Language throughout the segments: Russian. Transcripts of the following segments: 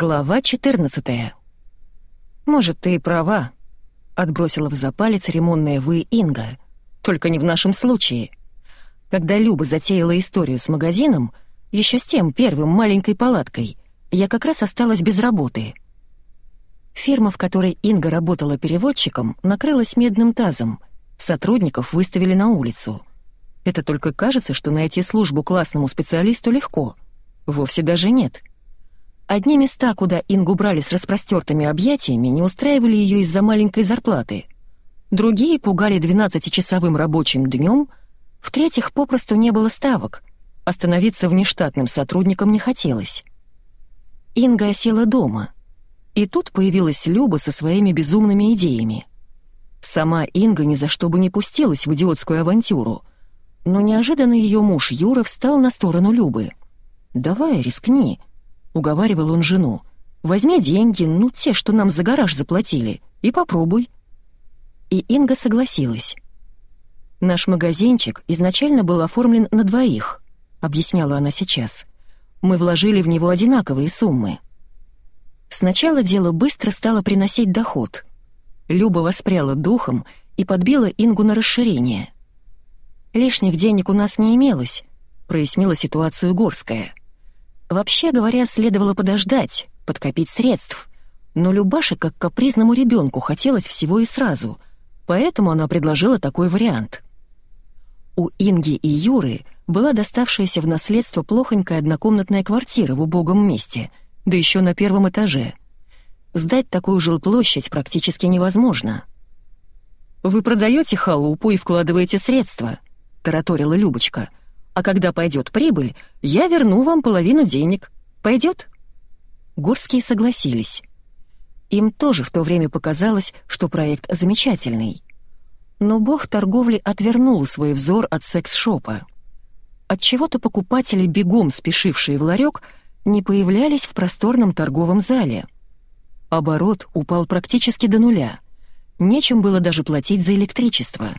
Глава 14 «Может, ты и права», — отбросила в запале церемонная «вы» Инга. «Только не в нашем случае. Когда Люба затеяла историю с магазином, еще с тем первым маленькой палаткой, я как раз осталась без работы. Фирма, в которой Инга работала переводчиком, накрылась медным тазом. Сотрудников выставили на улицу. Это только кажется, что найти службу классному специалисту легко. Вовсе даже нет». Одни места, куда Ингу брали с распростертыми объятиями, не устраивали ее из-за маленькой зарплаты. Другие пугали 12-часовым рабочим днем, в-третьих, попросту не было ставок. Остановиться внештатным сотрудником не хотелось. Инга осела дома. И тут появилась Люба со своими безумными идеями. Сама Инга ни за что бы не пустилась в идиотскую авантюру, но неожиданно ее муж Юра встал на сторону Любы. «Давай, рискни», уговаривал он жену. «Возьми деньги, ну те, что нам за гараж заплатили, и попробуй». И Инга согласилась. «Наш магазинчик изначально был оформлен на двоих», — объясняла она сейчас. «Мы вложили в него одинаковые суммы». Сначала дело быстро стало приносить доход. Люба воспряла духом и подбила Ингу на расширение. «Лишних денег у нас не имелось», — прояснила ситуацию Горская. Вообще говоря, следовало подождать, подкопить средств. Но Любаше, как капризному ребенку, хотелось всего и сразу, поэтому она предложила такой вариант. У Инги и Юры была доставшаяся в наследство плохонькая однокомнатная квартира в убогом месте, да еще на первом этаже. Сдать такую жилплощадь практически невозможно. «Вы продаете халупу и вкладываете средства», — тараторила Любочка — а когда пойдет прибыль, я верну вам половину денег. Пойдет?» Горские согласились. Им тоже в то время показалось, что проект замечательный. Но бог торговли отвернул свой взор от секс-шопа. Отчего-то покупатели, бегом спешившие в ларек, не появлялись в просторном торговом зале. Оборот упал практически до нуля. Нечем было даже платить за электричество.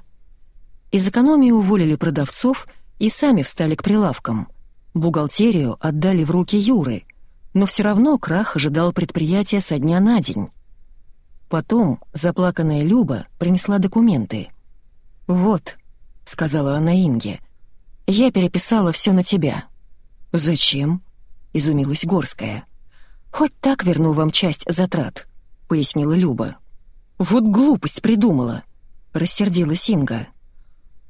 Из экономии уволили продавцов — и сами встали к прилавкам. Бухгалтерию отдали в руки Юры, но все равно крах ожидал предприятия со дня на день. Потом заплаканная Люба принесла документы. «Вот», — сказала она Инге, — «я переписала все на тебя». «Зачем?» — изумилась Горская. «Хоть так верну вам часть затрат», — пояснила Люба. «Вот глупость придумала», — рассердилась Инга.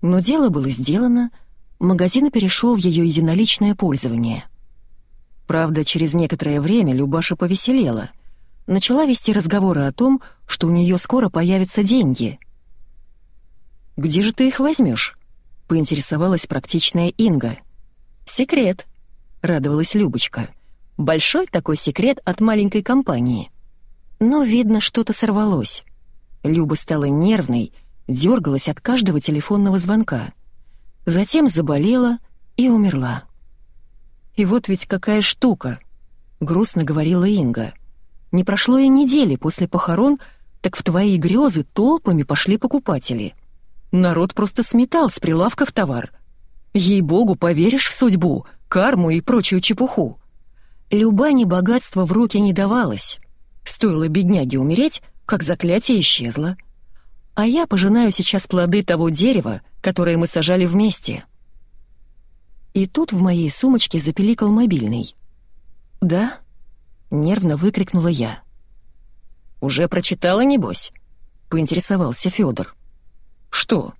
Но дело было сделано, — магазин перешел в ее единоличное пользование. Правда, через некоторое время Любаша повеселела. Начала вести разговоры о том, что у нее скоро появятся деньги. «Где же ты их возьмешь?» — поинтересовалась практичная Инга. «Секрет», — радовалась Любочка. «Большой такой секрет от маленькой компании». Но, видно, что-то сорвалось. Люба стала нервной, дергалась от каждого телефонного звонка затем заболела и умерла. «И вот ведь какая штука!» — грустно говорила Инга. «Не прошло и недели после похорон, так в твои грезы толпами пошли покупатели. Народ просто сметал с прилавков товар. Ей-богу, поверишь в судьбу, карму и прочую чепуху. Любани богатства в руки не давалось. Стоило бедняге умереть, как заклятие исчезло. А я пожинаю сейчас плоды того дерева, которые мы сажали вместе. И тут в моей сумочке запеликал мобильный. «Да?» — нервно выкрикнула я. «Уже прочитала, небось?» — поинтересовался Федор. «Что?»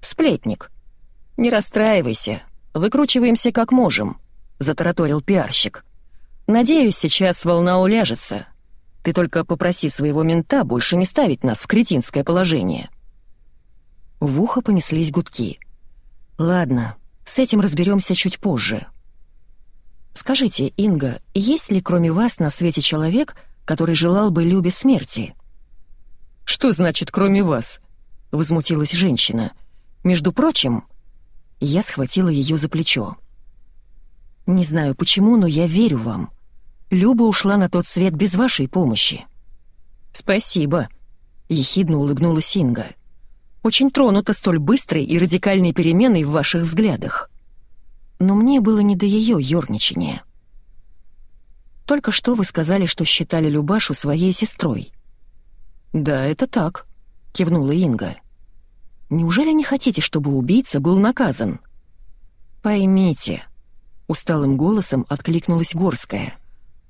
«Сплетник». «Не расстраивайся, выкручиваемся как можем», — затараторил пиарщик. «Надеюсь, сейчас волна уляжется. Ты только попроси своего мента больше не ставить нас в кретинское положение». В ухо понеслись гудки. «Ладно, с этим разберемся чуть позже». «Скажите, Инга, есть ли кроме вас на свете человек, который желал бы Любе смерти?» «Что значит «кроме вас»?» — возмутилась женщина. «Между прочим...» Я схватила ее за плечо. «Не знаю почему, но я верю вам. Люба ушла на тот свет без вашей помощи». «Спасибо», — ехидно улыбнулась Инга. Очень тронута столь быстрой и радикальной переменой в ваших взглядах. Но мне было не до ее ёрничания. Только что вы сказали, что считали Любашу своей сестрой». «Да, это так», — кивнула Инга. «Неужели не хотите, чтобы убийца был наказан?» «Поймите», — усталым голосом откликнулась Горская.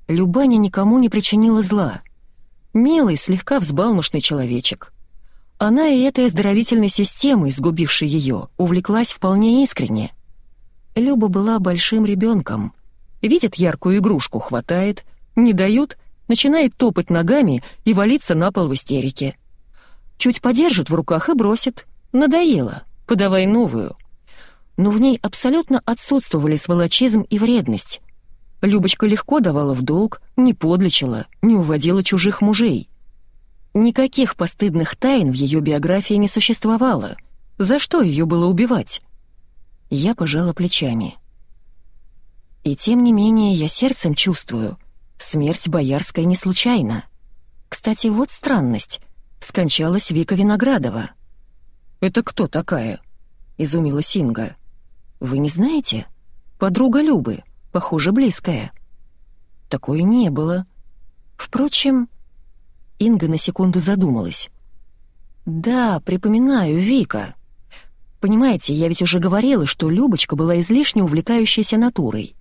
«Любаня никому не причинила зла. Милый, слегка взбалмошный человечек. Она и этой оздоровительной системой, сгубившей ее, увлеклась вполне искренне. Люба была большим ребенком. Видит яркую игрушку, хватает, не дают, начинает топать ногами и валиться на пол в истерике. Чуть подержит в руках и бросит. Надоело, подавай новую. Но в ней абсолютно отсутствовали сволочизм и вредность. Любочка легко давала в долг, не подлечила, не уводила чужих мужей. Никаких постыдных тайн в ее биографии не существовало. За что ее было убивать? Я пожала плечами. И тем не менее я сердцем чувствую, смерть Боярской не случайна. Кстати, вот странность. Скончалась Вика Виноградова. «Это кто такая?» — изумилась Инга. «Вы не знаете? Подруга Любы, похоже, близкая». «Такое не было. Впрочем, Инга на секунду задумалась. «Да, припоминаю, Вика. Понимаете, я ведь уже говорила, что Любочка была излишне увлекающейся натурой.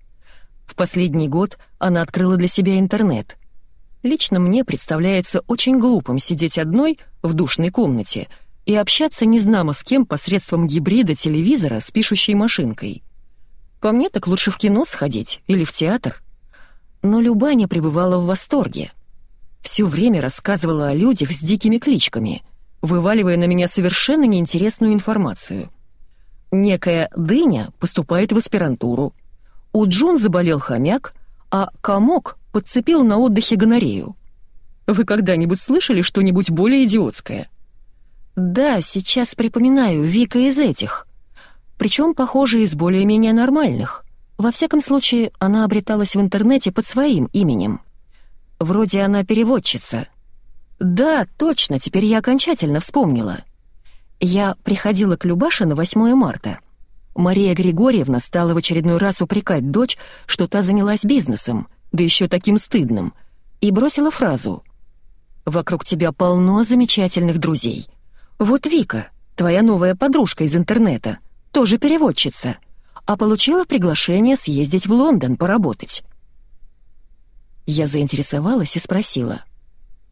В последний год она открыла для себя интернет. Лично мне представляется очень глупым сидеть одной в душной комнате и общаться незнамо с кем посредством гибрида телевизора с пишущей машинкой. По мне так лучше в кино сходить или в театр. Но Любаня пребывала в восторге — все время рассказывала о людях с дикими кличками, вываливая на меня совершенно неинтересную информацию. Некая Дыня поступает в аспирантуру. У Джун заболел хомяк, а Комок подцепил на отдыхе гонорею. Вы когда-нибудь слышали что-нибудь более идиотское? Да, сейчас припоминаю, Вика из этих. Причем, похоже, из более-менее нормальных. Во всяком случае, она обреталась в интернете под своим именем. Вроде она переводчица. Да, точно, теперь я окончательно вспомнила. Я приходила к Любаше на 8 марта. Мария Григорьевна стала в очередной раз упрекать дочь, что та занялась бизнесом, да еще таким стыдным, и бросила фразу «Вокруг тебя полно замечательных друзей. Вот Вика, твоя новая подружка из интернета, тоже переводчица, а получила приглашение съездить в Лондон поработать. Я заинтересовалась и спросила.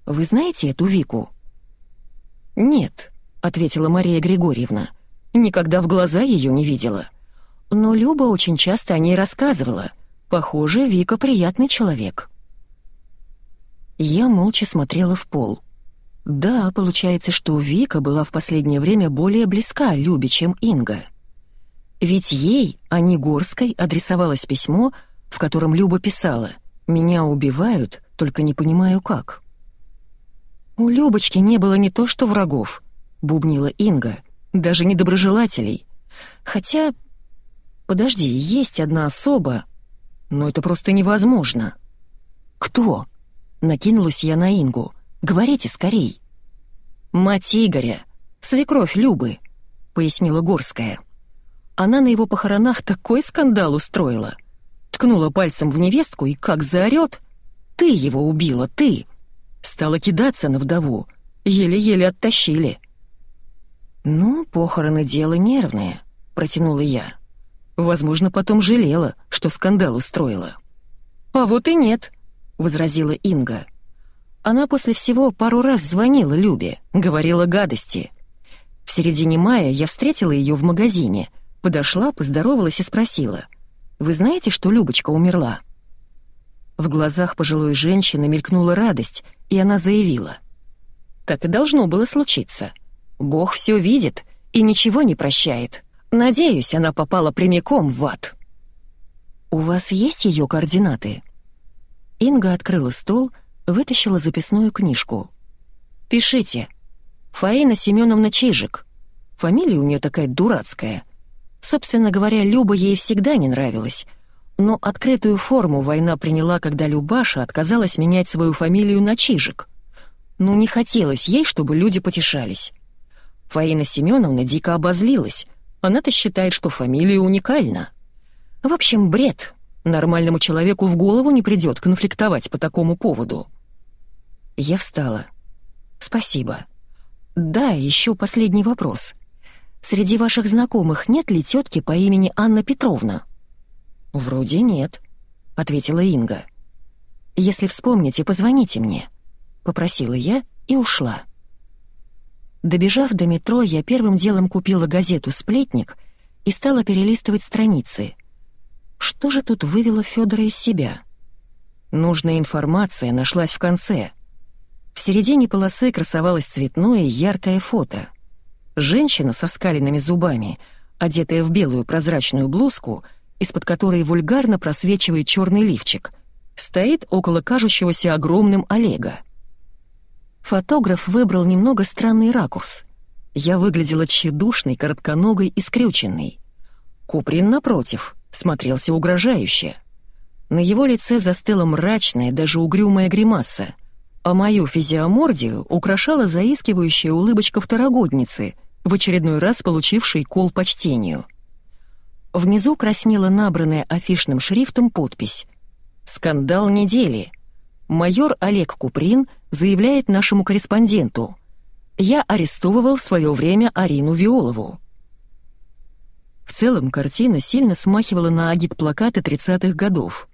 «Вы знаете эту Вику?» «Нет», — ответила Мария Григорьевна. «Никогда в глаза ее не видела. Но Люба очень часто о ней рассказывала. Похоже, Вика приятный человек». Я молча смотрела в пол. Да, получается, что Вика была в последнее время более близка Любе, чем Инга. Ведь ей, а не Горской, адресовалось письмо, в котором Люба писала меня убивают, только не понимаю как. У Любочки не было не то что врагов, бубнила Инга, даже недоброжелателей. Хотя... Подожди, есть одна особа, но это просто невозможно. Кто? Накинулась я на Ингу. Говорите скорей. Мать Игоря, свекровь Любы, пояснила Горская. Она на его похоронах такой скандал устроила — ткнула пальцем в невестку и как заорёт. «Ты его убила, ты!» Стала кидаться на вдову. Еле-еле оттащили. «Ну, похороны — дело нервное», — протянула я. Возможно, потом жалела, что скандал устроила. «А вот и нет», — возразила Инга. Она после всего пару раз звонила Любе, говорила гадости. В середине мая я встретила ее в магазине, подошла, поздоровалась и спросила — вы знаете, что Любочка умерла?» В глазах пожилой женщины мелькнула радость, и она заявила. «Так и должно было случиться. Бог все видит и ничего не прощает. Надеюсь, она попала прямиком в ад». «У вас есть ее координаты?» Инга открыла стол, вытащила записную книжку. «Пишите. Фаина Семеновна Чижик. Фамилия у нее такая дурацкая. Собственно говоря, Люба ей всегда не нравилась. Но открытую форму война приняла, когда Любаша отказалась менять свою фамилию на Чижик. Ну, не хотелось ей, чтобы люди потешались. Фаина Семеновна дико обозлилась. Она-то считает, что фамилия уникальна. В общем, бред. Нормальному человеку в голову не придет конфликтовать по такому поводу. Я встала. Спасибо. Да, еще последний вопрос. Среди ваших знакомых нет ли тетки по имени Анна Петровна? Вроде нет, ответила Инга. Если вспомните, позвоните мне, попросила я и ушла. Добежав до метро, я первым делом купила газету «Сплетник» и стала перелистывать страницы. Что же тут вывело Федора из себя? Нужная информация нашлась в конце. В середине полосы красовалось цветное яркое фото. Женщина со скаленными зубами, одетая в белую прозрачную блузку, из-под которой вульгарно просвечивает черный лифчик, стоит около кажущегося огромным Олега. Фотограф выбрал немного странный ракурс. Я выглядела тщедушной, коротконогой и скрюченной. Куприн, напротив, смотрелся угрожающе. На его лице застыла мрачная, даже угрюмая гримаса, а мою физиомордию украшала заискивающая улыбочка второгодницы, в очередной раз получившей кол по чтению. Внизу краснела набранная афишным шрифтом подпись «Скандал недели», майор Олег Куприн заявляет нашему корреспонденту. «Я арестовывал в свое время Арину Виолову». В целом картина сильно смахивала на агит-плакаты 30-х годов.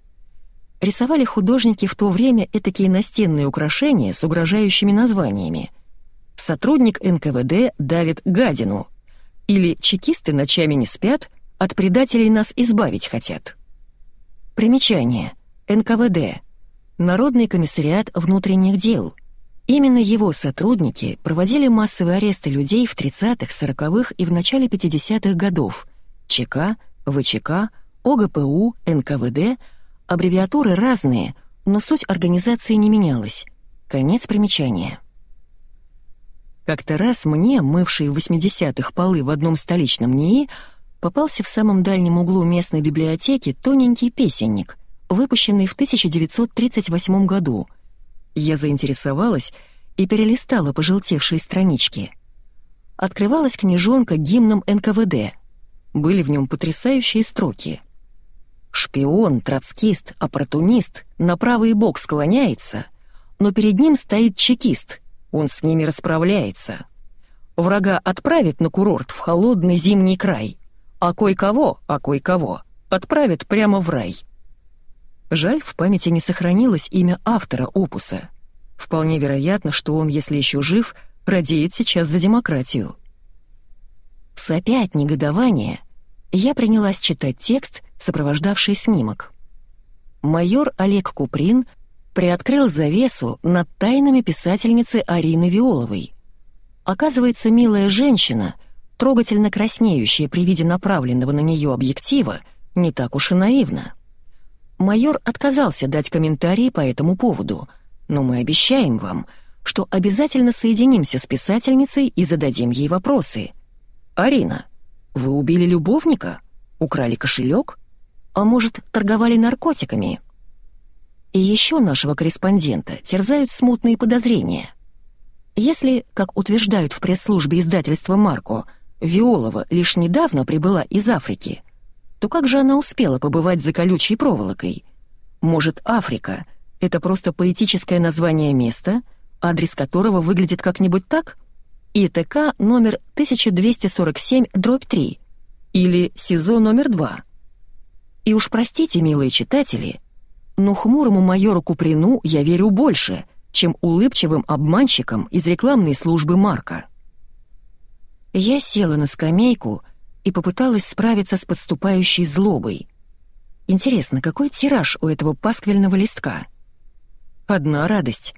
Рисовали художники в то время этакие настенные украшения с угрожающими названиями. «Сотрудник НКВД давит гадину» или «Чекисты ночами не спят, от предателей нас избавить хотят». Примечание. НКВД. Народный комиссариат внутренних дел. Именно его сотрудники проводили массовые аресты людей в 30-х, 40-х и в начале 50-х годов. ЧК, ВЧК, ОГПУ, НКВД, аббревиатуры разные, но суть организации не менялась. Конец примечания. Как-то раз мне, мывший в 80-х полы в одном столичном НИИ, попался в самом дальнем углу местной библиотеки тоненький песенник — выпущенный в 1938 году. Я заинтересовалась и перелистала пожелтевшие странички. Открывалась книжонка гимном НКВД. Были в нем потрясающие строки. «Шпион, троцкист, оппортунист на правый бок склоняется, но перед ним стоит чекист, он с ними расправляется. Врага отправит на курорт в холодный зимний край, а кое-кого, а кое-кого отправит прямо в рай». Жаль, в памяти не сохранилось имя автора опуса. Вполне вероятно, что он, если еще жив, радеет сейчас за демократию. Сопя от негодования, я принялась читать текст, сопровождавший снимок. Майор Олег Куприн приоткрыл завесу над тайнами писательницы Арины Виоловой. Оказывается, милая женщина, трогательно краснеющая при виде направленного на нее объектива, не так уж и наивна. Майор отказался дать комментарии по этому поводу, но мы обещаем вам, что обязательно соединимся с писательницей и зададим ей вопросы. «Арина, вы убили любовника? Украли кошелек? А может, торговали наркотиками?» И еще нашего корреспондента терзают смутные подозрения. Если, как утверждают в пресс-службе издательства «Марко», Виолова лишь недавно прибыла из Африки — то как же она успела побывать за колючей проволокой? Может, Африка — это просто поэтическое название места, адрес которого выглядит как-нибудь так? ИТК номер 1247-3 или СИЗО номер 2. И уж простите, милые читатели, но хмурому майору Куприну я верю больше, чем улыбчивым обманщикам из рекламной службы Марка. Я села на скамейку и попыталась справиться с подступающей злобой. Интересно, какой тираж у этого пасквильного листка? Одна радость.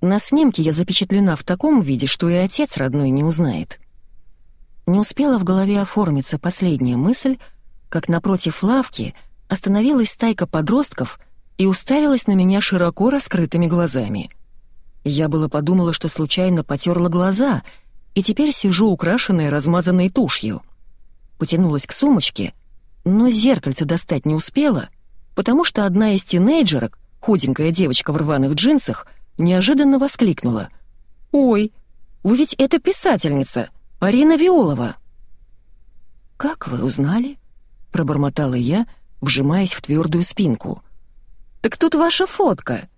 На снимке я запечатлена в таком виде, что и отец родной не узнает. Не успела в голове оформиться последняя мысль, как напротив лавки остановилась стайка подростков и уставилась на меня широко раскрытыми глазами. Я было подумала, что случайно потерла глаза, и теперь сижу украшенная размазанной тушью — потянулась к сумочке, но зеркальце достать не успела, потому что одна из тинейджерок, худенькая девочка в рваных джинсах, неожиданно воскликнула. «Ой, вы ведь это писательница, Арина Виолова!» «Как вы узнали?» — пробормотала я, вжимаясь в твердую спинку. «Так тут ваша фотка!»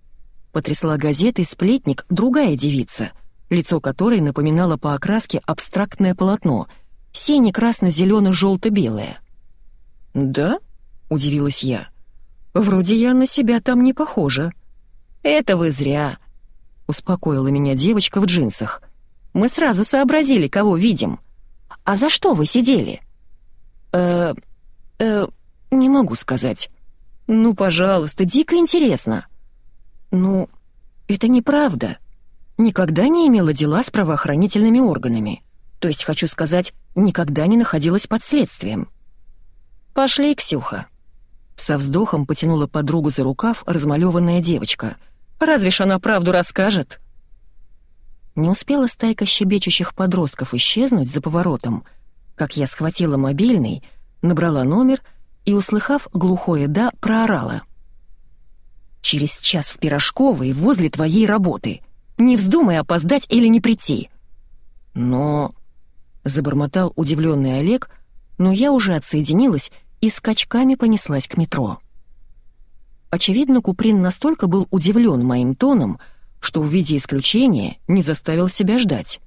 Потрясла газетой сплетник другая девица, лицо которой напоминало по окраске абстрактное полотно — сине-красно-зелено-желто-белое. «Да?» — удивилась я. «Вроде я на себя там не похожа». «Это вы зря», — успокоила меня девочка в джинсах. «Мы сразу сообразили, кого видим. А за что вы сидели?» «Э... э... не могу сказать». «Ну, пожалуйста, дико интересно». «Ну, это неправда. Никогда не имела дела с правоохранительными органами. То есть, хочу сказать, никогда не находилась под следствием». «Пошли, Ксюха». Со вздохом потянула подругу за рукав размалеванная девочка. «Разве ж она правду расскажет?» Не успела стайка щебечущих подростков исчезнуть за поворотом, как я схватила мобильный, набрала номер и, услыхав глухое «да», проорала. «Через час в Пирожковой возле твоей работы. Не вздумай опоздать или не прийти». «Но...» — забормотал удивленный Олег, но я уже отсоединилась и скачками понеслась к метро. Очевидно, Куприн настолько был удивлен моим тоном, что в виде исключения не заставил себя ждать.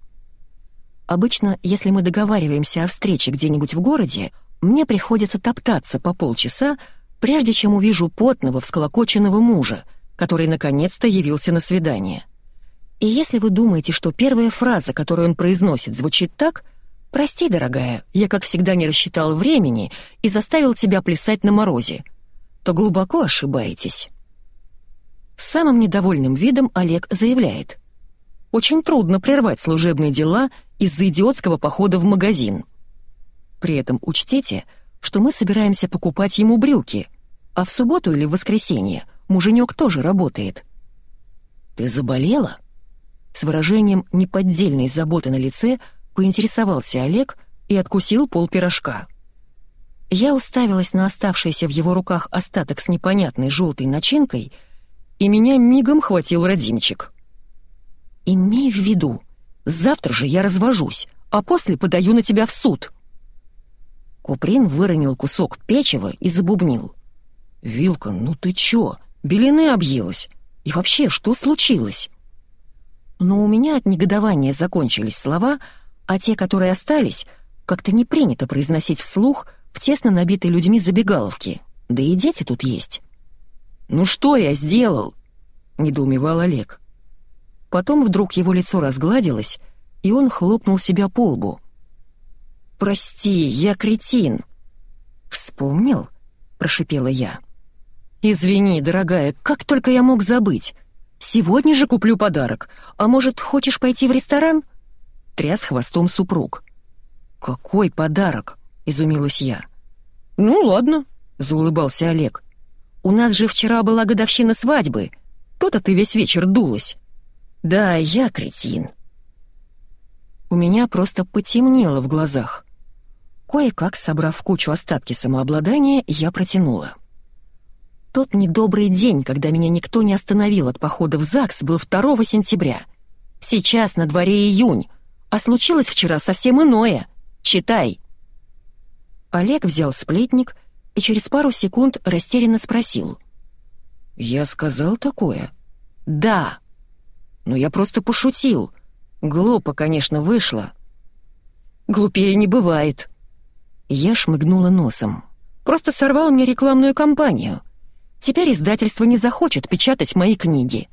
Обычно, если мы договариваемся о встрече где-нибудь в городе, мне приходится топтаться по полчаса, прежде чем увижу потного, всколокоченного мужа, который наконец-то явился на свидание. И если вы думаете, что первая фраза, которую он произносит, звучит так — «Прости, дорогая, я, как всегда, не рассчитал времени и заставил тебя плясать на морозе», то глубоко ошибаетесь. Самым недовольным видом Олег заявляет. «Очень трудно прервать служебные дела из-за идиотского похода в магазин». При этом учтите, что мы собираемся покупать ему брюки, а в субботу или в воскресенье муженек тоже работает. «Ты заболела?» С выражением неподдельной заботы на лице – поинтересовался Олег и откусил пол пирожка. Я уставилась на оставшийся в его руках остаток с непонятной желтой начинкой, и меня мигом хватил родимчик. «Имей в виду, завтра же я развожусь, а после подаю на тебя в суд». Куприн выронил кусок печива и забубнил. «Вилка, ну ты чё? Белины объелась? И вообще, что случилось?» Но у меня от негодования закончились слова, а те, которые остались, как-то не принято произносить вслух в тесно набитой людьми забегаловке. Да и дети тут есть. «Ну что я сделал?» — недоумевал Олег. Потом вдруг его лицо разгладилось, и он хлопнул себя по лбу. «Прости, я кретин». «Вспомнил?» — прошипела я. «Извини, дорогая, как только я мог забыть. Сегодня же куплю подарок. А может, хочешь пойти в ресторан?» тряс хвостом супруг. «Какой подарок?» — изумилась я. «Ну ладно», — заулыбался Олег. «У нас же вчера была годовщина свадьбы. То-то ты весь вечер дулась». «Да, я кретин». У меня просто потемнело в глазах. Кое-как, собрав в кучу остатки самообладания, я протянула. Тот недобрый день, когда меня никто не остановил от похода в ЗАГС, был 2 сентября. Сейчас на дворе июнь, а случилось вчера совсем иное. Читай». Олег взял сплетник и через пару секунд растерянно спросил. «Я сказал такое?» «Да». «Но я просто пошутил. Глупо, конечно, вышло». «Глупее не бывает». Я шмыгнула носом. «Просто сорвал мне рекламную кампанию. Теперь издательство не захочет печатать мои книги».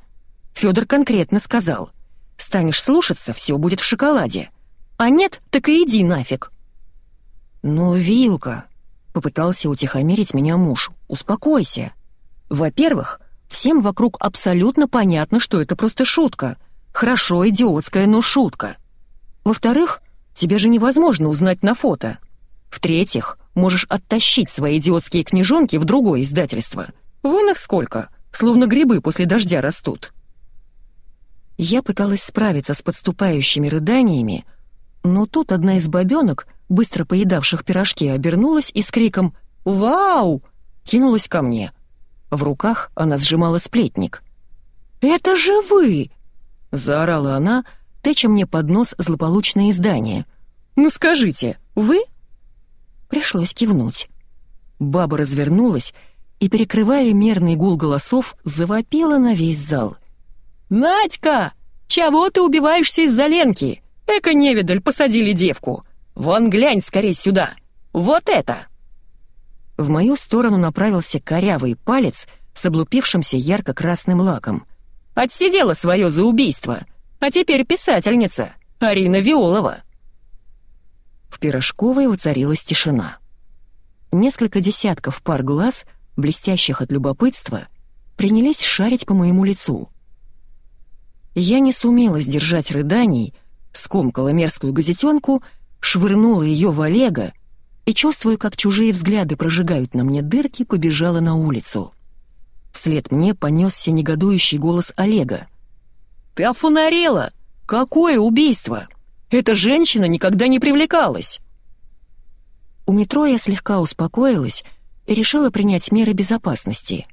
Федор конкретно сказал. Станешь слушаться, все будет в шоколаде. А нет, так и иди нафиг». «Ну, Вилка», — попытался утихомирить меня муж, — «успокойся. Во-первых, всем вокруг абсолютно понятно, что это просто шутка. Хорошо, идиотская, но шутка. Во-вторых, тебе же невозможно узнать на фото. В-третьих, можешь оттащить свои идиотские книжонки в другое издательство. Вон их сколько, словно грибы после дождя растут». Я пыталась справиться с подступающими рыданиями, но тут одна из бабёнок, быстро поедавших пирожки, обернулась и с криком «Вау!» кинулась ко мне. В руках она сжимала сплетник. «Это же вы!» — заорала она, тыча мне под нос злополучное издание. «Ну скажите, вы?» Пришлось кивнуть. Баба развернулась и, перекрывая мерный гул голосов, завопила на весь зал. «Надька, чего ты убиваешься из-за Ленки? Эко-невидаль, посадили девку! Вон глянь скорее сюда! Вот это!» В мою сторону направился корявый палец с облупившимся ярко-красным лаком. «Отсидела свое за убийство, а теперь писательница, Арина Виолова!» В пирожковой воцарилась тишина. Несколько десятков пар глаз, блестящих от любопытства, принялись шарить по моему лицу. Я не сумела сдержать рыданий, скомкала мерзкую газетенку, швырнула ее в Олега и, чувствуя, как чужие взгляды прожигают на мне дырки, побежала на улицу. Вслед мне понесся негодующий голос Олега. «Ты офонарела! Какое убийство! Эта женщина никогда не привлекалась!» У метро я слегка успокоилась и решила принять меры безопасности.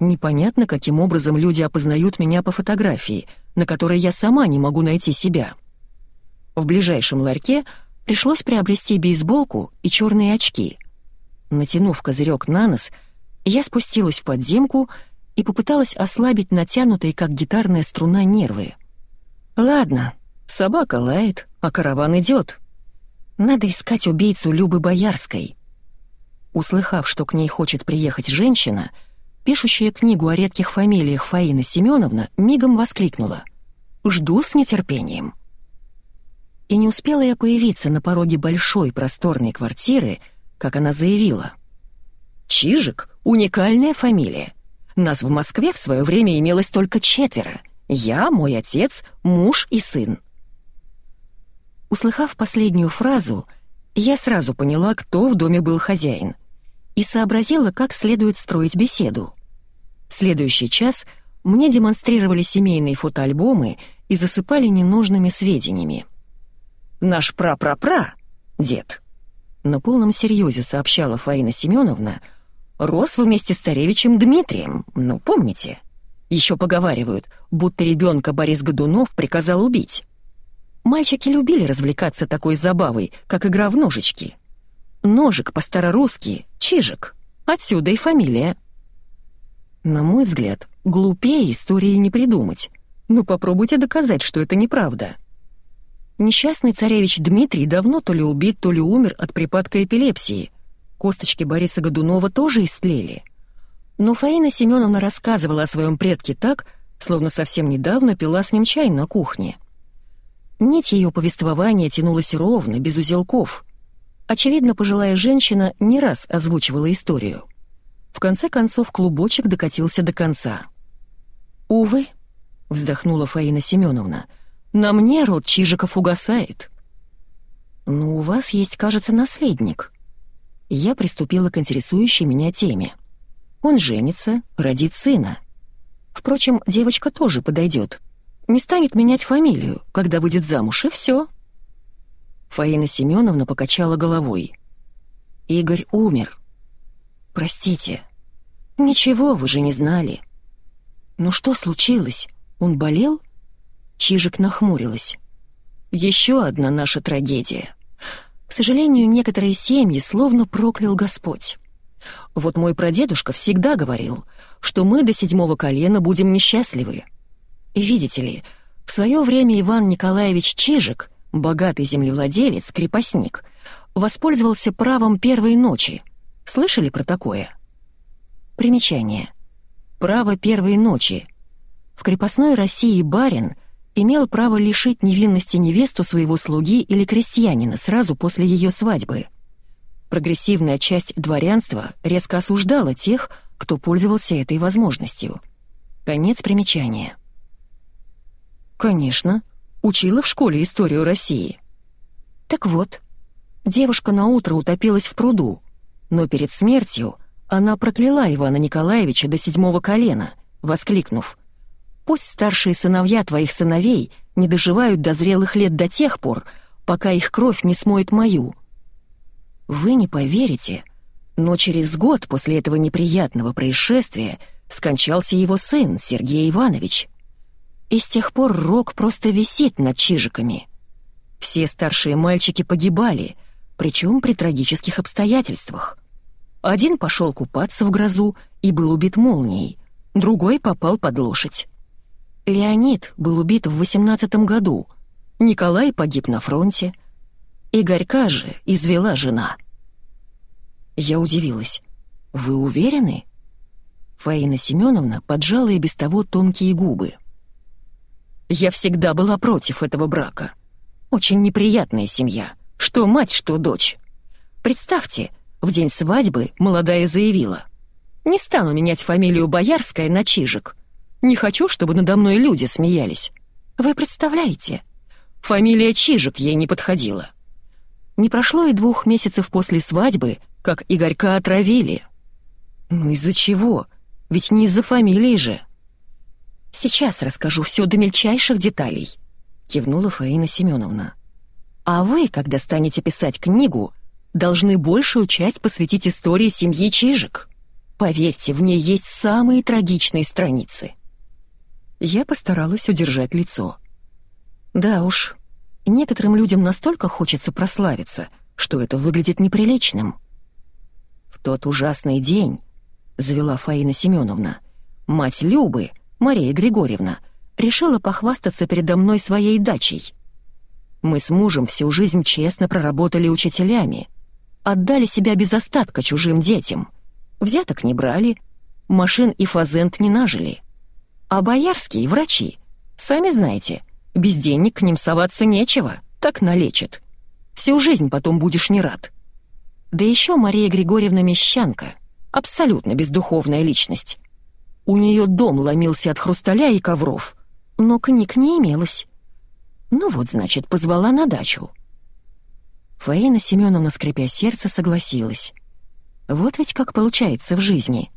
Непонятно, каким образом люди опознают меня по фотографии, на которой я сама не могу найти себя. В ближайшем ларьке пришлось приобрести бейсболку и черные очки. Натянув козырек на нос, я спустилась в подземку и попыталась ослабить натянутые, как гитарная струна, нервы. «Ладно, собака лает, а караван идет. Надо искать убийцу Любы Боярской». Услыхав, что к ней хочет приехать женщина, пишущая книгу о редких фамилиях Фаина Семеновна, мигом воскликнула. «Жду с нетерпением». И не успела я появиться на пороге большой просторной квартиры, как она заявила. «Чижик — уникальная фамилия. Нас в Москве в свое время имелось только четверо. Я, мой отец, муж и сын». Услыхав последнюю фразу, я сразу поняла, кто в доме был хозяин, и сообразила, как следует строить беседу. Следующий час мне демонстрировали семейные фотоальбомы и засыпали ненужными сведениями. Наш пра-пра-пра, дед, на полном серьезе сообщала Фаина Семеновна, рос вместе с царевичем Дмитрием, ну, помните? Еще поговаривают, будто ребенка Борис Годунов приказал убить. Мальчики любили развлекаться такой забавой, как игра в ножички. Ножик по-старорусски — чижик. Отсюда и фамилия. На мой взгляд, глупее истории не придумать. Но попробуйте доказать, что это неправда. Несчастный царевич Дмитрий давно то ли убит, то ли умер от припадка эпилепсии. Косточки Бориса Годунова тоже истлели. Но Фаина Семеновна рассказывала о своем предке так, словно совсем недавно пила с ним чай на кухне. Нить ее повествования тянулась ровно, без узелков. Очевидно, пожилая женщина не раз озвучивала историю. В конце концов, клубочек докатился до конца. «Увы», — вздохнула Фаина Семеновна, — на мне род Чижиков угасает. Но у вас есть, кажется, наследник. Я приступила к интересующей меня теме. Он женится, родит сына. Впрочем, девочка тоже подойдет. Не станет менять фамилию, когда выйдет замуж, и все. Фаина Семеновна покачала головой. Игорь умер. Простите. Ничего, вы же не знали. Ну что случилось? Он болел? Чижик нахмурилась. «Еще одна наша трагедия. К сожалению, некоторые семьи словно проклял Господь. Вот мой прадедушка всегда говорил, что мы до седьмого колена будем несчастливы. Видите ли, в свое время Иван Николаевич Чижик, богатый землевладелец, крепостник, воспользовался правом первой ночи. Слышали про такое? Примечание. Право первой ночи. В крепостной России барин — имел право лишить невинности невесту своего слуги или крестьянина сразу после ее свадьбы. Прогрессивная часть дворянства резко осуждала тех, кто пользовался этой возможностью. Конец примечания. Конечно, учила в школе историю России. Так вот, девушка наутро утопилась в пруду, но перед смертью она прокляла Ивана Николаевича до седьмого колена, воскликнув — Пусть старшие сыновья твоих сыновей не доживают до зрелых лет до тех пор, пока их кровь не смоет мою. Вы не поверите, но через год после этого неприятного происшествия скончался его сын Сергей Иванович. И с тех пор рок просто висит над чижиками. Все старшие мальчики погибали, причем при трагических обстоятельствах. Один пошел купаться в грозу и был убит молнией, другой попал под лошадь. Леонид был убит в восемнадцатом году, Николай погиб на фронте, Игорька же извела жена. Я удивилась. «Вы уверены?» Фаина Семеновна поджала и без того тонкие губы. «Я всегда была против этого брака. Очень неприятная семья. Что мать, что дочь. Представьте, в день свадьбы молодая заявила. «Не стану менять фамилию Боярская на Чижик. Не хочу, чтобы надо мной люди смеялись. Вы представляете? Фамилия Чижик ей не подходила. Не прошло и двух месяцев после свадьбы, как Игорька отравили. Ну из-за чего? Ведь не из-за фамилии же. Сейчас расскажу все до мельчайших деталей, кивнула Фаина Семеновна. А вы, когда станете писать книгу, должны большую часть посвятить истории семьи Чижик. Поверьте, в ней есть самые трагичные страницы. Я постаралась удержать лицо. Да уж, некоторым людям настолько хочется прославиться, что это выглядит неприличным. В тот ужасный день, завела Фаина Семеновна, мать Любы, Мария Григорьевна, решила похвастаться передо мной своей дачей. Мы с мужем всю жизнь честно проработали учителями, отдали себя без остатка чужим детям, взяток не брали, машин и фазент не нажили. А боярские врачи, сами знаете, без денег к ним соваться нечего, так налечат. Всю жизнь потом будешь не рад. Да еще Мария Григорьевна Мещанка, абсолютно бездуховная личность. У нее дом ломился от хрусталя и ковров, но книг не имелось. Ну вот, значит, позвала на дачу. Фаина Семеновна, скрипя сердце, согласилась. Вот ведь как получается в жизни.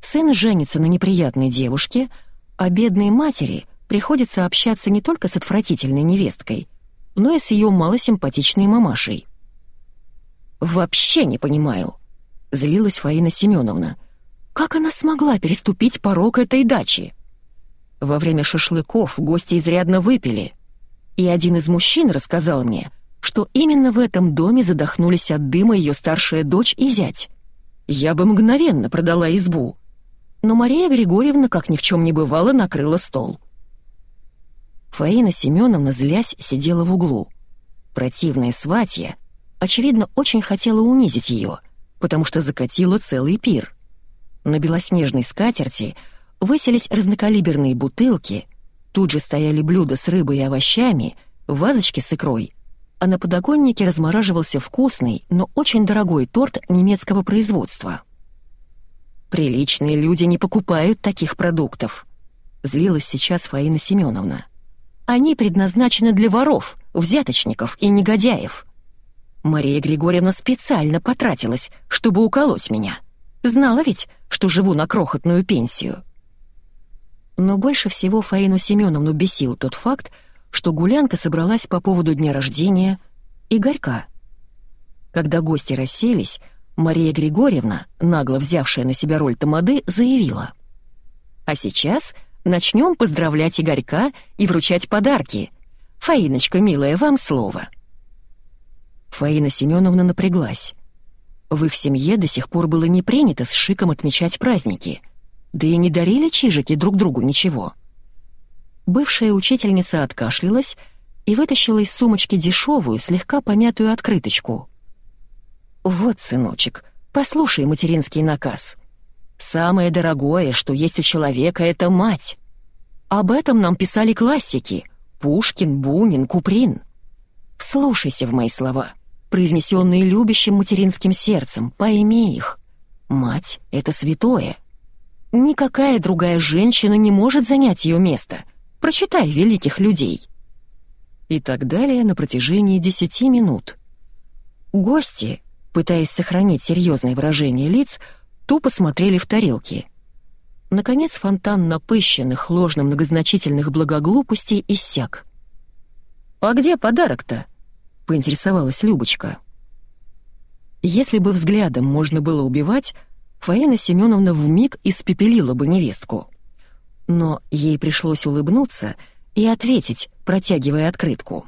Сын женится на неприятной девушке, а бедной матери приходится общаться не только с отвратительной невесткой, но и с ее малосимпатичной мамашей. «Вообще не понимаю», — злилась Фаина Семеновна. «Как она смогла переступить порог этой дачи?» Во время шашлыков гости изрядно выпили — и один из мужчин рассказал мне, что именно в этом доме задохнулись от дыма ее старшая дочь и зять. Я бы мгновенно продала избу. Но Мария Григорьевна, как ни в чем не бывало, накрыла стол. Фаина Семеновна, злясь, сидела в углу. Противная сватья, очевидно, очень хотела унизить ее, потому что закатила целый пир. На белоснежной скатерти выселись разнокалиберные бутылки — Тут же стояли блюда с рыбой и овощами, вазочки с икрой, а на подоконнике размораживался вкусный, но очень дорогой торт немецкого производства. «Приличные люди не покупают таких продуктов», — злилась сейчас Фаина Семеновна. «Они предназначены для воров, взяточников и негодяев». Мария Григорьевна специально потратилась, чтобы уколоть меня. Знала ведь, что живу на крохотную пенсию. Но больше всего Фаину Семеновну бесил тот факт, что гулянка собралась по поводу дня рождения Игорька. Когда гости расселись, Мария Григорьевна, нагло взявшая на себя роль тамады, заявила. «А сейчас начнем поздравлять Игорька и вручать подарки. Фаиночка, милая, вам слово». Фаина Семеновна напряглась. В их семье до сих пор было не принято с шиком отмечать праздники — да и не дарили чижики друг другу ничего. Бывшая учительница откашлялась и вытащила из сумочки дешевую, слегка помятую открыточку. «Вот, сыночек, послушай материнский наказ. Самое дорогое, что есть у человека, — это мать. Об этом нам писали классики — Пушкин, Бунин, Куприн. Слушайся в мои слова, произнесенные любящим материнским сердцем, пойми их. Мать — это святое. Никакая другая женщина не может занять ее место. Прочитай великих людей. И так далее на протяжении десяти минут. Гости, пытаясь сохранить серьезное выражение лиц, тупо смотрели в тарелки. Наконец фонтан напыщенных, ложно многозначительных благоглупостей иссяк. «А где подарок-то?» — поинтересовалась Любочка. Если бы взглядом можно было убивать, Фаина Семеновна вмиг испепелила бы невестку. Но ей пришлось улыбнуться и ответить, протягивая открытку.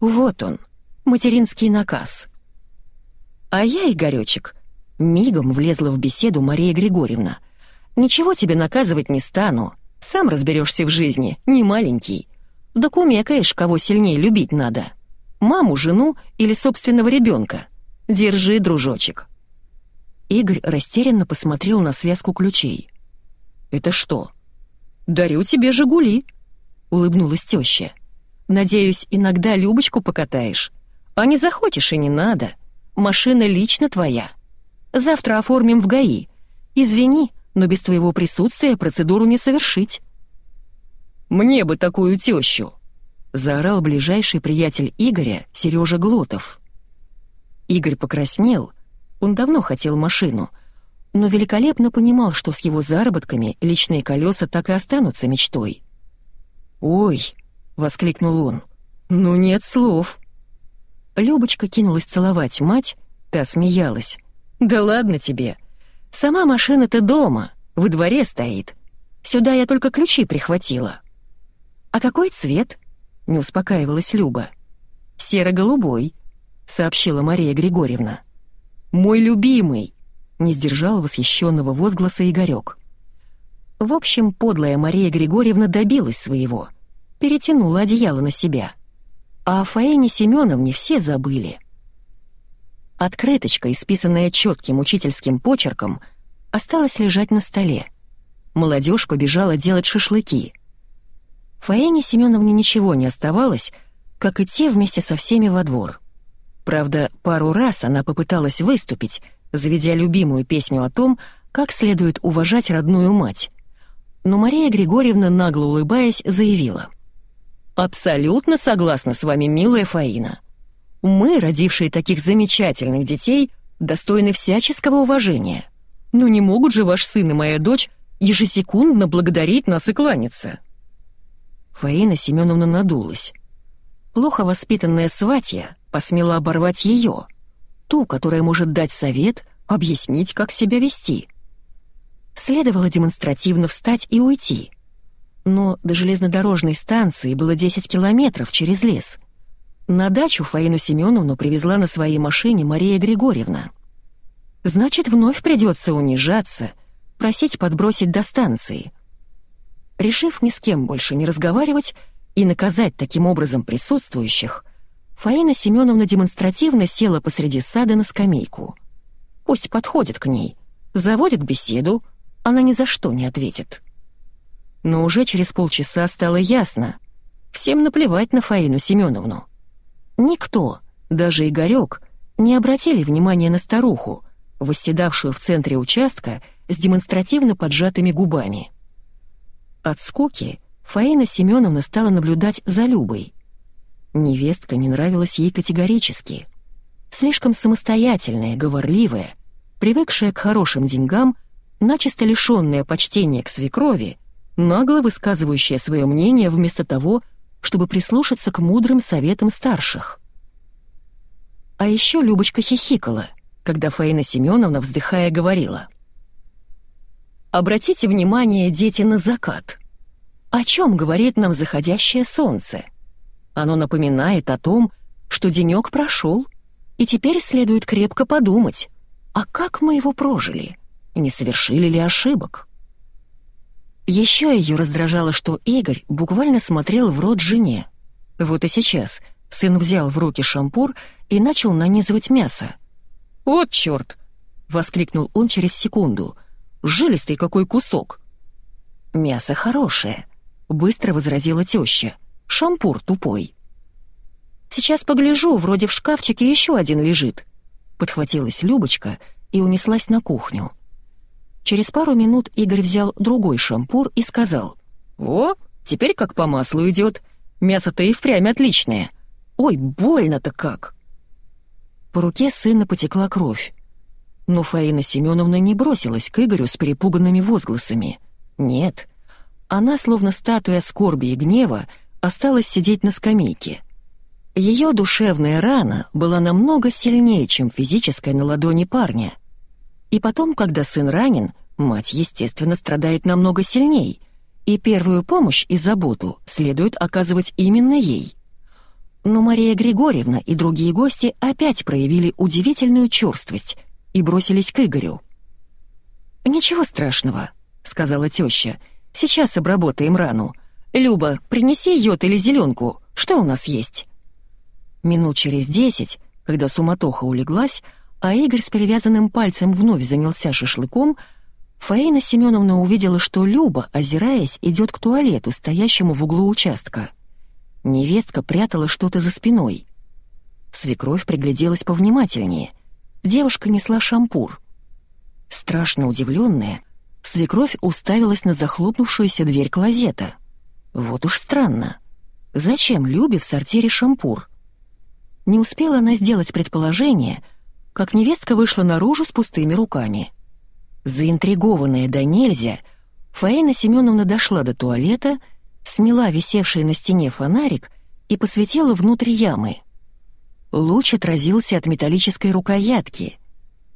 «Вот он, материнский наказ». «А я, Игорёчек, Мигом влезла в беседу Мария Григорьевна. «Ничего тебе наказывать не стану. Сам разберешься в жизни, не маленький. Докумекаешь, кого сильнее любить надо. Маму, жену или собственного ребенка. Держи, дружочек». Игорь растерянно посмотрел на связку ключей. «Это что?» «Дарю тебе «Жигули», — улыбнулась теща. «Надеюсь, иногда Любочку покатаешь. А не захочешь и не надо. Машина лично твоя. Завтра оформим в ГАИ. Извини, но без твоего присутствия процедуру не совершить». «Мне бы такую тещу!» — заорал ближайший приятель Игоря, Сережа Глотов. Игорь покраснел. Он давно хотел машину, но великолепно понимал, что с его заработками личные колеса так и останутся мечтой. «Ой!» — воскликнул он. «Ну нет слов!» Любочка кинулась целовать мать, та смеялась. «Да ладно тебе! Сама машина-то дома, во дворе стоит. Сюда я только ключи прихватила». «А какой цвет?» — не успокаивалась Люба. «Серо-голубой», — сообщила Мария Григорьевна. «Мой любимый!» — не сдержал восхищенного возгласа Игорек. В общем, подлая Мария Григорьевна добилась своего, перетянула одеяло на себя — а о Фаэне Семеновне все забыли. Открыточка, исписанная четким учительским почерком, осталась лежать на столе. Молодежь побежала делать шашлыки. Фаэне Семеновне ничего не оставалось, как идти вместе со всеми во двор. Правда, пару раз она попыталась выступить, заведя любимую песню о том, как следует уважать родную мать. Но Мария Григорьевна, нагло улыбаясь, заявила — Абсолютно согласна с вами, милая Фаина. Мы, родившие таких замечательных детей, достойны всяческого уважения. Но не могут же ваш сын и моя дочь ежесекундно благодарить нас и кланяться. Фаина Семеновна надулась. Плохо воспитанная сватья посмела оборвать ее, ту, которая может дать совет, объяснить, как себя вести. Следовало демонстративно встать и уйти — но до железнодорожной станции было 10 километров через лес. На дачу Фаину Семеновну привезла на своей машине Мария Григорьевна. Значит, вновь придется унижаться, просить подбросить до станции. Решив ни с кем больше не разговаривать и наказать таким образом присутствующих, Фаина Семеновна демонстративно села посреди сада на скамейку. Пусть подходит к ней, заводит беседу, она ни за что не ответит. Но уже через полчаса стало ясно. Всем наплевать на Фаину Семеновну. Никто, даже Игорек, не обратили внимания на старуху, восседавшую в центре участка с демонстративно поджатыми губами. От скуки Фаина Семеновна стала наблюдать за Любой. Невестка не нравилась ей категорически. Слишком самостоятельная, говорливая, привыкшая к хорошим деньгам, начисто лишенная почтения к свекрови, нагло высказывающая свое мнение вместо того, чтобы прислушаться к мудрым советам старших. А еще Любочка хихикала, когда Фаина Семеновна, вздыхая, говорила. «Обратите внимание, дети, на закат. О чем говорит нам заходящее солнце? Оно напоминает о том, что денек прошел, и теперь следует крепко подумать, а как мы его прожили, не совершили ли ошибок?» Еще ее раздражало, что Игорь буквально смотрел в рот жене. Вот и сейчас сын взял в руки шампур и начал нанизывать мясо. «Вот черт!» — воскликнул он через секунду. «Жилистый какой кусок!» «Мясо хорошее», — быстро возразила теща. «Шампур тупой». «Сейчас погляжу, вроде в шкафчике еще один лежит», — подхватилась Любочка и унеслась на кухню. Через пару минут Игорь взял другой шампур и сказал. «Во, теперь как по маслу идет. Мясо-то и впрямь отличное. Ой, больно-то как!» По руке сына потекла кровь. Но Фаина Семеновна не бросилась к Игорю с перепуганными возгласами. Нет, она, словно статуя скорби и гнева, осталась сидеть на скамейке. Ее душевная рана была намного сильнее, чем физическая на ладони парня. И потом, когда сын ранен, мать, естественно, страдает намного сильней, и первую помощь и заботу следует оказывать именно ей. Но Мария Григорьевна и другие гости опять проявили удивительную черствость и бросились к Игорю. «Ничего страшного», — сказала теща. «Сейчас обработаем рану. Люба, принеси йод или зеленку. Что у нас есть?» Минут через десять, когда суматоха улеглась, а Игорь с перевязанным пальцем вновь занялся шашлыком, Фаина Семеновна увидела, что Люба, озираясь, идет к туалету, стоящему в углу участка. Невестка прятала что-то за спиной. Свекровь пригляделась повнимательнее. Девушка несла шампур. Страшно удивленная, свекровь уставилась на захлопнувшуюся дверь клозета. Вот уж странно. Зачем Любе в сортире шампур? Не успела она сделать предположение, как невестка вышла наружу с пустыми руками. Заинтригованная до нельзя, Фаина Семеновна дошла до туалета, сняла висевший на стене фонарик и посветила внутрь ямы. Луч отразился от металлической рукоятки.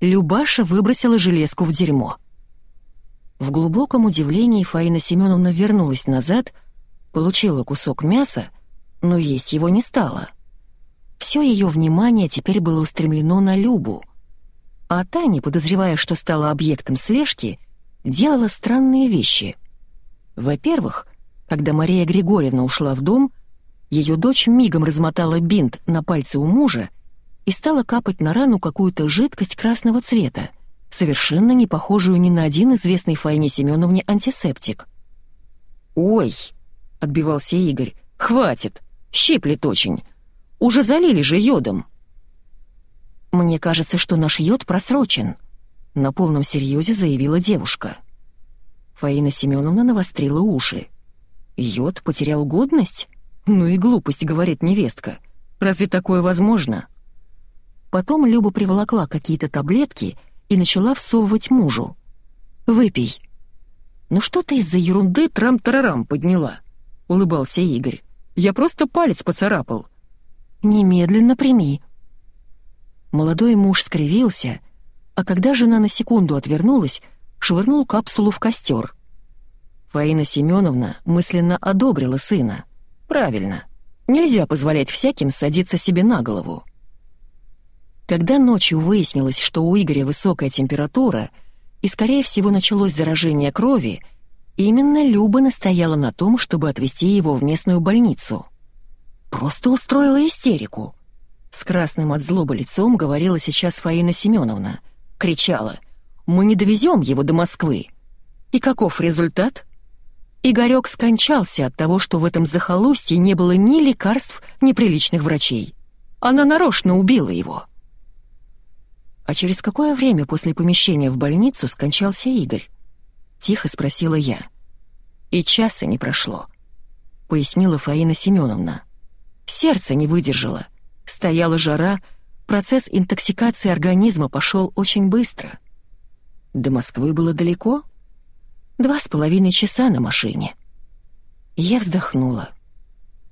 Любаша выбросила железку в дерьмо. В глубоком удивлении Фаина Семеновна вернулась назад, получила кусок мяса, но есть его не стала. Все ее внимание теперь было устремлено на Любу. А та, не подозревая, что стала объектом слежки, делала странные вещи. Во-первых, когда Мария Григорьевна ушла в дом, ее дочь мигом размотала бинт на пальце у мужа и стала капать на рану какую-то жидкость красного цвета, совершенно не похожую ни на один известный Фаине Семеновне антисептик. «Ой!» — отбивался Игорь. «Хватит! Щиплет очень! Уже залили же йодом!» «Мне кажется, что наш йод просрочен», — на полном серьезе заявила девушка. Фаина Семеновна навострила уши. «Йод потерял годность? Ну и глупость, — говорит невестка. Разве такое возможно?» Потом Люба приволокла какие-то таблетки и начала всовывать мужу. «Выпей». «Ну что ты из-за ерунды трам-тарарам подняла?» — улыбался Игорь. «Я просто палец поцарапал. «Немедленно прими». Молодой муж скривился, а когда жена на секунду отвернулась, швырнул капсулу в костер. Фаина Семеновна мысленно одобрила сына. «Правильно. Нельзя позволять всяким садиться себе на голову». Когда ночью выяснилось, что у Игоря высокая температура и, скорее всего, началось заражение крови, именно Люба настояла на том, чтобы отвезти его в местную больницу. Просто устроила истерику. С красным от злобы лицом говорила сейчас Фаина Семеновна. Кричала. «Мы не довезем его до Москвы». И каков результат? Игорек скончался от того, что в этом захолустье не было ни лекарств, ни приличных врачей. Она нарочно убила его. А через какое время после помещения в больницу скончался Игорь? Тихо спросила я. И часа не прошло, пояснила Фаина Семеновна. Сердце не выдержало. Стояла жара, процесс интоксикации организма пошел очень быстро. До Москвы было далеко? Два с половиной часа на машине. Я вздохнула.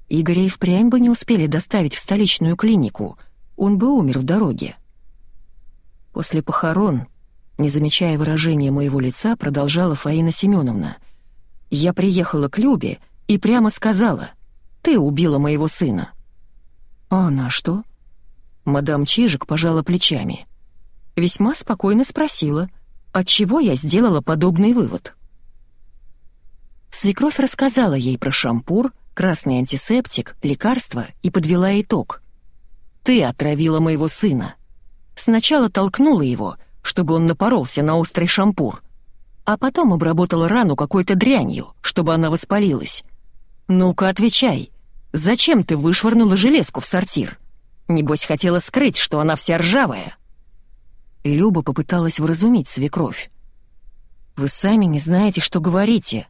Игоря и впрямь бы не успели доставить в столичную клинику, он бы умер в дороге. После похорон, не замечая выражения моего лица, продолжала Фаина Семеновна. Я приехала к Любе и прямо сказала — ты убила моего сына». «А она что?» Мадам Чижик пожала плечами. Весьма спокойно спросила, отчего я сделала подобный вывод. Свекровь рассказала ей про шампур, красный антисептик, лекарства и подвела итог. «Ты отравила моего сына. Сначала толкнула его, чтобы он напоролся на острый шампур, а потом обработала рану какой-то дрянью, чтобы она воспалилась. Ну-ка, отвечай, Зачем ты вышвырнула железку в сортир? Небось, хотела скрыть, что она вся ржавая». Люба попыталась вразумить свекровь. «Вы сами не знаете, что говорите.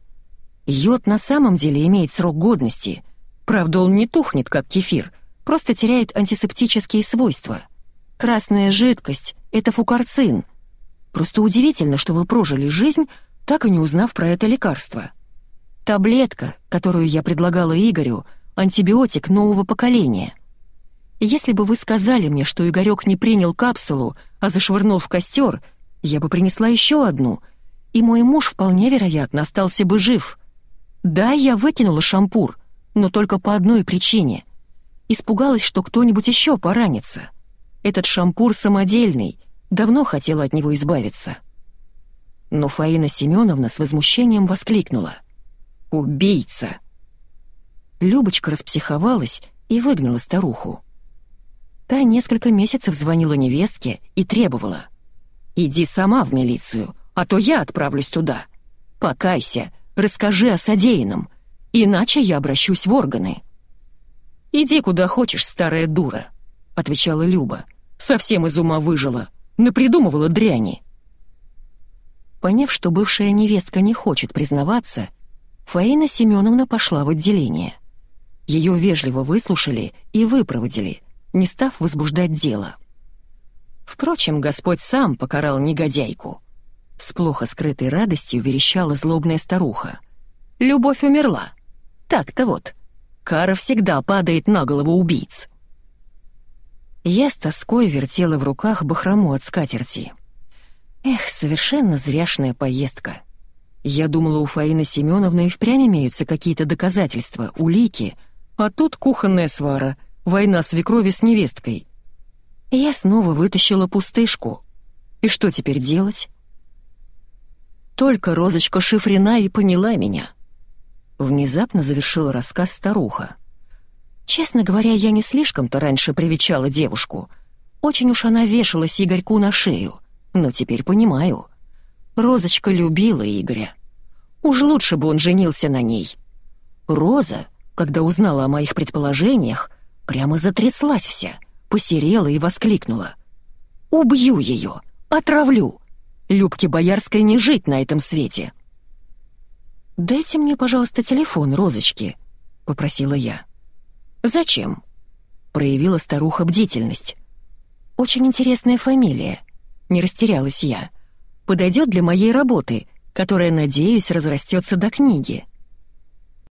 Йод на самом деле имеет срок годности. Правда, он не тухнет, как кефир, просто теряет антисептические свойства. Красная жидкость — это фукарцин. Просто удивительно, что вы прожили жизнь, так и не узнав про это лекарство. Таблетка, которую я предлагала Игорю — антибиотик нового поколения. Если бы вы сказали мне, что Игорек не принял капсулу, а зашвырнул в костер, я бы принесла еще одну, и мой муж вполне вероятно остался бы жив. Да, я выкинула шампур, но только по одной причине. Испугалась, что кто-нибудь еще поранится. Этот шампур самодельный, давно хотела от него избавиться. Но Фаина Семеновна с возмущением воскликнула. «Убийца!» Любочка распсиховалась и выгнала старуху. Та несколько месяцев звонила невестке и требовала. «Иди сама в милицию, а то я отправлюсь туда. Покайся, расскажи о содеянном, иначе я обращусь в органы». «Иди куда хочешь, старая дура», — отвечала Люба. «Совсем из ума выжила, напридумывала дряни». Поняв, что бывшая невестка не хочет признаваться, Фаина Семеновна пошла в отделение. Ее вежливо выслушали и выпроводили, не став возбуждать дело. Впрочем, Господь сам покарал негодяйку. С плохо скрытой радостью верещала злобная старуха. «Любовь умерла. Так-то вот. Кара всегда падает на голову убийц». Я с тоской вертела в руках бахрому от скатерти. Эх, совершенно зряшная поездка. Я думала, у Фаины Семеновны и впрямь имеются какие-то доказательства, улики, а тут кухонная свара, война свекрови с невесткой. Я снова вытащила пустышку. И что теперь делать? Только розочка Шифрина и поняла меня. Внезапно завершила рассказ старуха. Честно говоря, я не слишком-то раньше привечала девушку. Очень уж она вешалась Игорьку на шею. Но теперь понимаю. Розочка любила Игоря. Уж лучше бы он женился на ней. Роза, когда узнала о моих предположениях, прямо затряслась вся, посерела и воскликнула. «Убью ее! Отравлю! Любке Боярской не жить на этом свете!» «Дайте мне, пожалуйста, телефон Розочки», — попросила я. «Зачем?» — проявила старуха бдительность. «Очень интересная фамилия», — не растерялась я. «Подойдет для моей работы, которая, надеюсь, разрастется до книги».